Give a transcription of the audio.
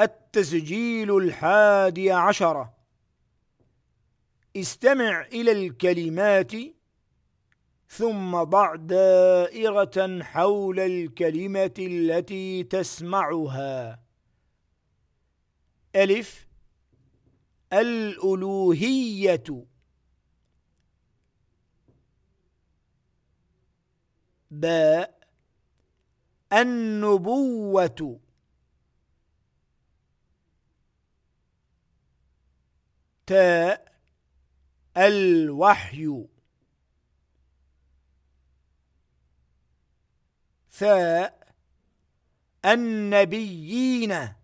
التسجيل الحادي عشر. استمع إلى الكلمات ثم ضع دائرة حول الكلمة التي تسمعها. ألف. الألوهية. باء. النبوة. تاء الوحي. ثاء النبيين.